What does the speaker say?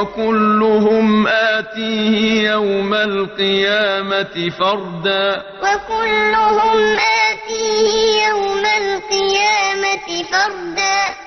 وكلهم آتيه يوم القيامة فردا. وكلهم آتيه يوم القيامة فردا.